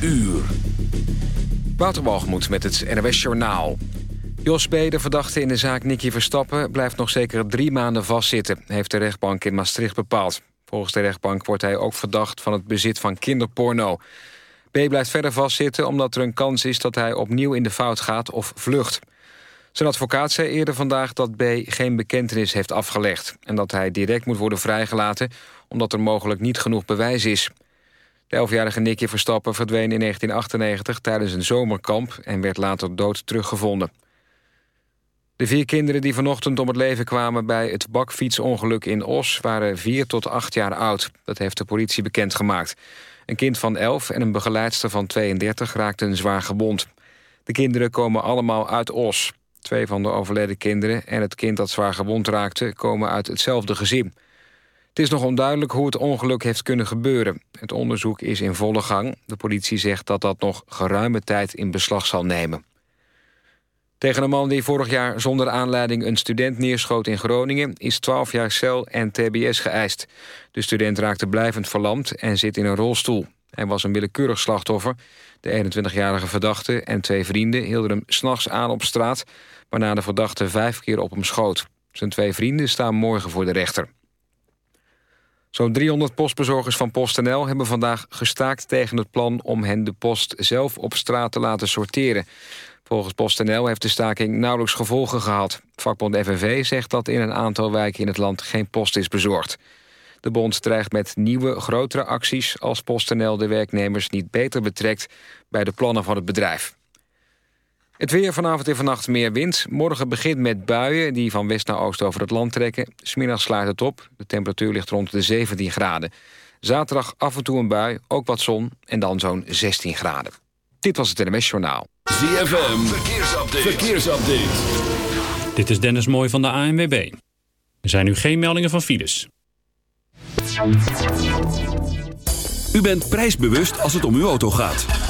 uur. Waterbalgemoed met het NOS Journaal. Jos B., de verdachte in de zaak Nicky Verstappen... blijft nog zeker drie maanden vastzitten... heeft de rechtbank in Maastricht bepaald. Volgens de rechtbank wordt hij ook verdacht van het bezit van kinderporno. B. blijft verder vastzitten omdat er een kans is... dat hij opnieuw in de fout gaat of vlucht. Zijn advocaat zei eerder vandaag dat B. geen bekentenis heeft afgelegd... en dat hij direct moet worden vrijgelaten... omdat er mogelijk niet genoeg bewijs is... De elfjarige Nicky Verstappen verdween in 1998 tijdens een zomerkamp... en werd later dood teruggevonden. De vier kinderen die vanochtend om het leven kwamen... bij het bakfietsongeluk in Os waren vier tot acht jaar oud. Dat heeft de politie bekendgemaakt. Een kind van 11 en een begeleidster van 32 raakten zwaar gewond. De kinderen komen allemaal uit Os. Twee van de overleden kinderen en het kind dat zwaar gewond raakte... komen uit hetzelfde gezin. Het is nog onduidelijk hoe het ongeluk heeft kunnen gebeuren. Het onderzoek is in volle gang. De politie zegt dat dat nog geruime tijd in beslag zal nemen. Tegen een man die vorig jaar zonder aanleiding een student neerschoot in Groningen... is 12 jaar cel en tbs geëist. De student raakte blijvend verlamd en zit in een rolstoel. Hij was een willekeurig slachtoffer. De 21-jarige verdachte en twee vrienden hielden hem s'nachts aan op straat... waarna de verdachte vijf keer op hem schoot. Zijn twee vrienden staan morgen voor de rechter. Zo'n 300 postbezorgers van PostNL hebben vandaag gestaakt tegen het plan om hen de post zelf op straat te laten sorteren. Volgens PostNL heeft de staking nauwelijks gevolgen gehad. Vakbond FNV zegt dat in een aantal wijken in het land geen post is bezorgd. De bond dreigt met nieuwe, grotere acties als PostNL de werknemers niet beter betrekt bij de plannen van het bedrijf. Het weer vanavond en vannacht meer wind. Morgen begint met buien die van west naar oost over het land trekken. Smiddag sluit het op. De temperatuur ligt rond de 17 graden. Zaterdag af en toe een bui, ook wat zon en dan zo'n 16 graden. Dit was het NMS Journaal. ZFM, verkeersupdate. verkeersupdate. Dit is Dennis Mooij van de ANWB. Er zijn nu geen meldingen van files. U bent prijsbewust als het om uw auto gaat.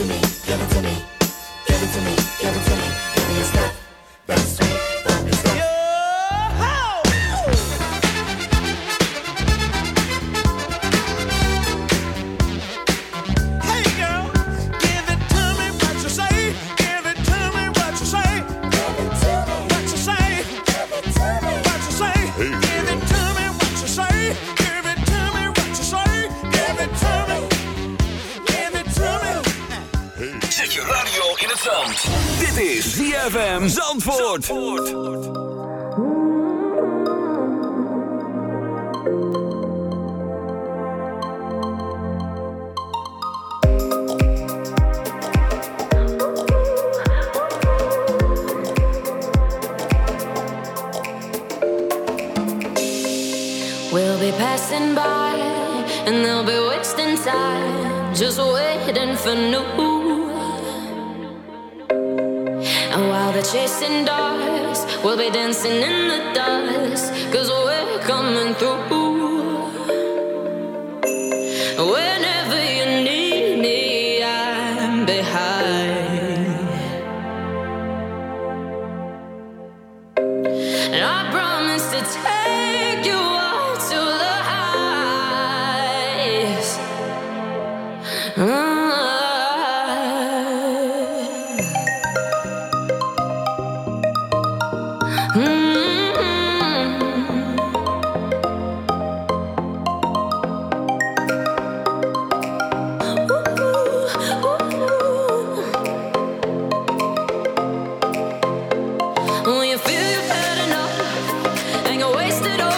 to me, give it to me, give it to me, give it to me, give me your stuff. wasted all.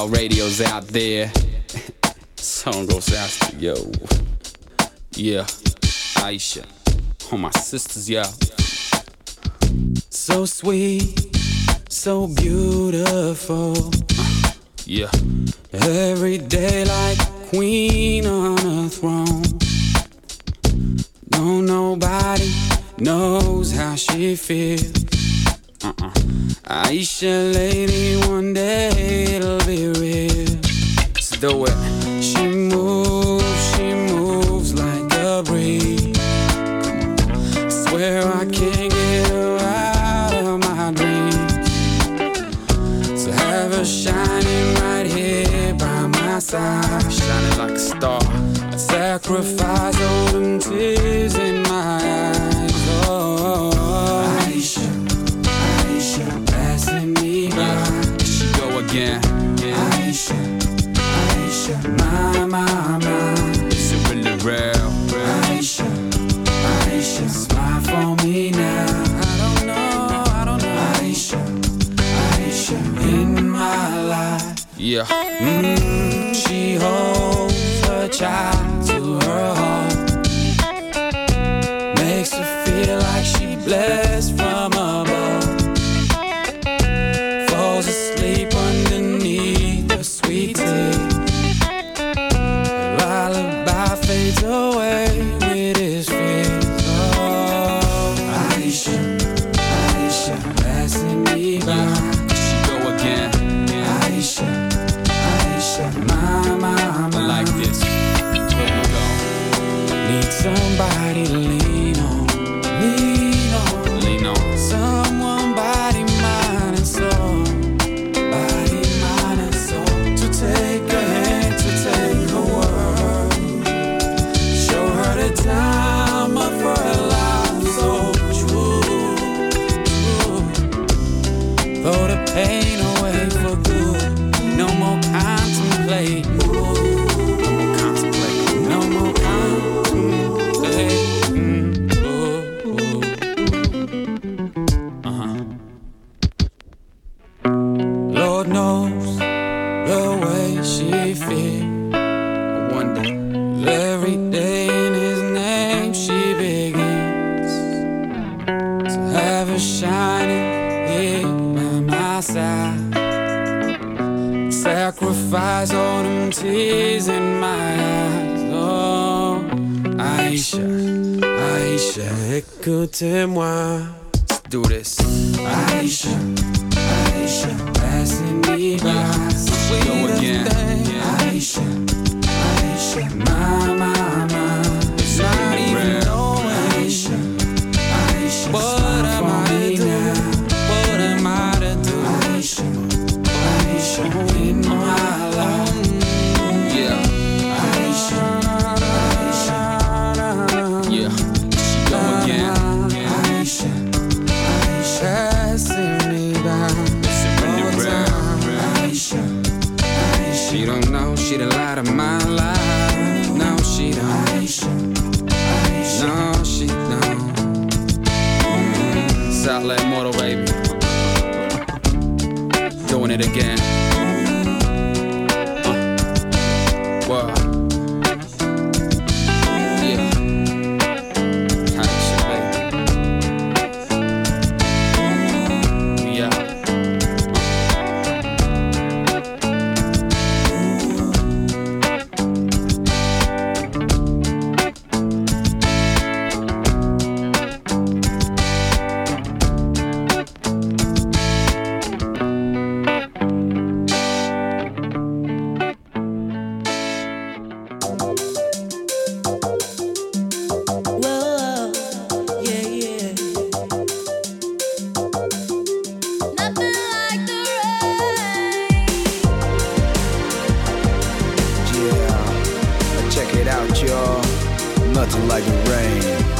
all radios out there. Song goes out to yo. Yeah, Aisha. Oh, my sisters, yeah. So sweet, so beautiful. Uh, yeah. Every day like queen sacrifice all them tears in my eyes. Oh. oh, oh. Aisha, Aisha, passing me by. Here she go again. side. Sacrifice all them tears in my eyes. Oh, Aisha, Aisha, écoutez-moi. Let's do this. Aisha, Aisha, passing me by. Go again. Aisha, Aisha, my, my. Nothing like the rain.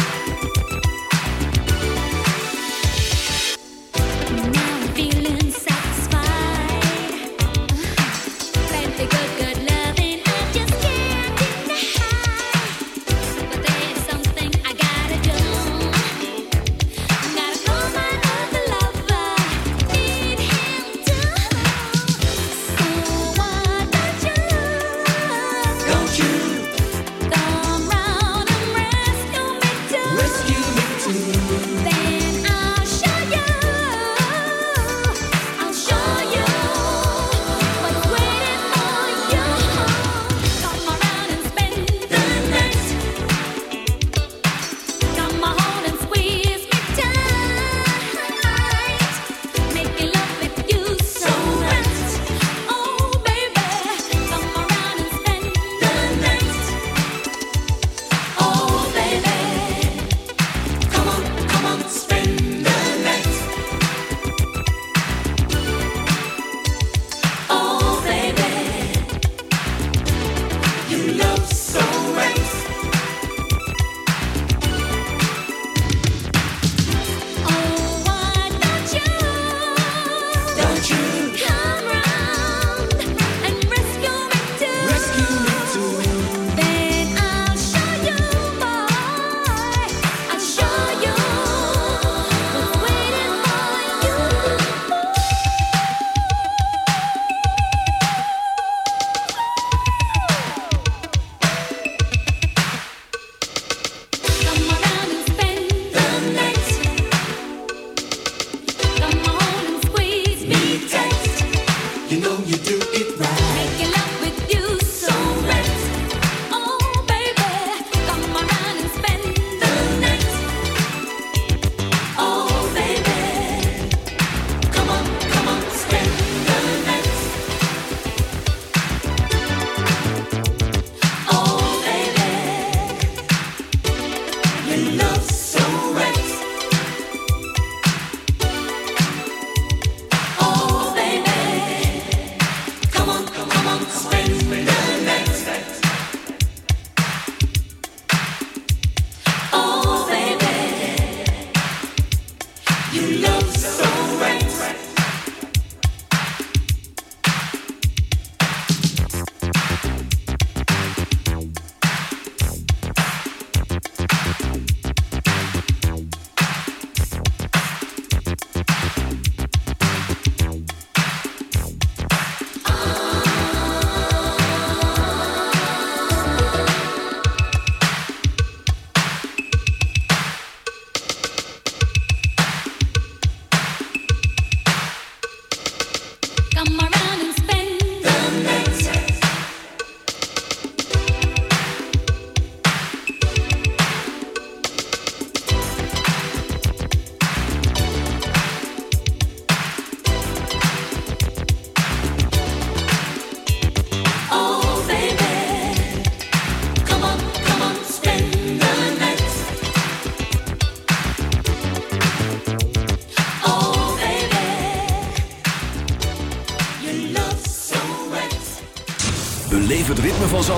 You do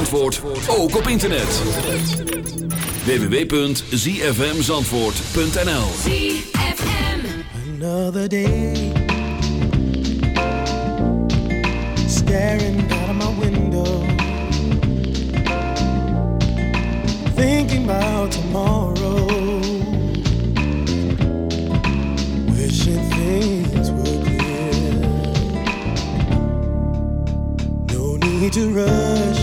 Zandvoort, ook op internet. www.zfmzandvoort.nl window. No need to rush.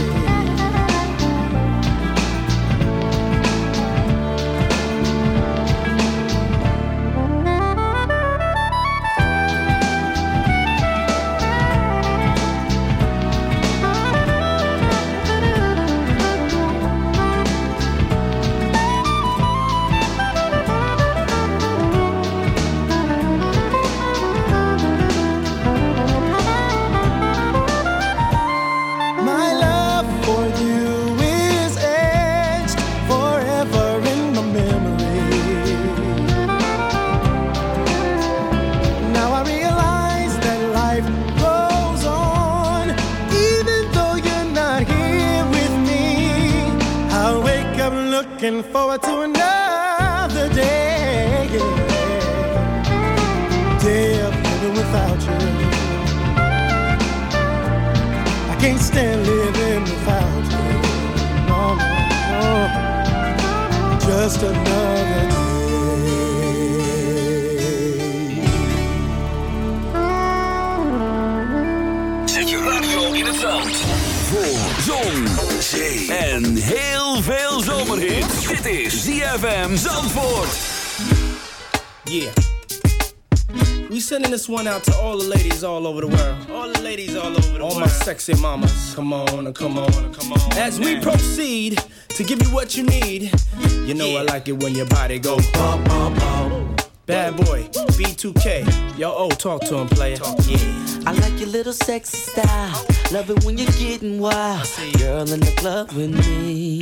Looking forward to another day. Day of living without you. I can't stand living without you. No, no, no. Just another day. Voor zon, zee en heel veel zomerhit. Dit is ZFM Zandvoort. Yeah. We sending this one out to all the ladies all over the world. All the ladies all over the all world. All my sexy mamas. Come on, and come on, come on. As we proceed to give you what you need. You know I like it when your body go bump, bump, bump. Bad boy, B2K. Yo, oh, talk to him, player. Yeah. I like your little sexy style. Love it when you're getting wild. Girl in the club with me.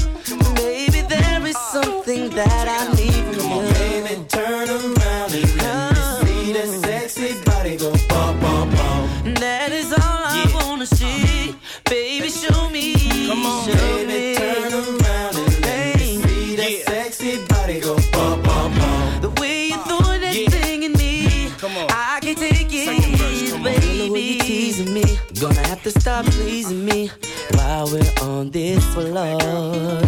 Baby, there is something that I need from Come you. on, baby, turn around and let me see that uh. sexy body go bump, bump, bump. That is all I wanna see. Baby, show me. Come on, show baby, me. turn around and let me see that sexy body go bump, bump, bump. The way you throw that thing in me, Come on. I can take it, baby. The you teasing me, gonna have to stop pleasing me while we're on this floor.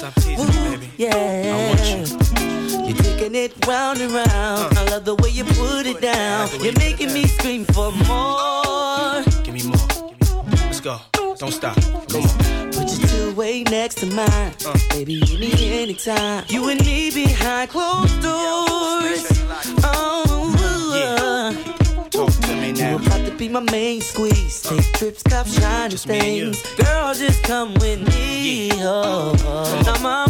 Stop teasing me, baby. Yeah, I want you. You're taking it round and round. Uh. I love the way you put it down. You're making me scream for more. Give me more. Let's go. Don't stop. Come on. Put your two way next to mine. Uh. Baby, you need anytime. You and me behind closed doors. Oh, uh. Talk to me you now. about to be my main squeeze. Take trips, cop shiny Just me and you. things. Girl, just come with me. Oh, oh. now, mama,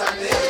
Saneiro.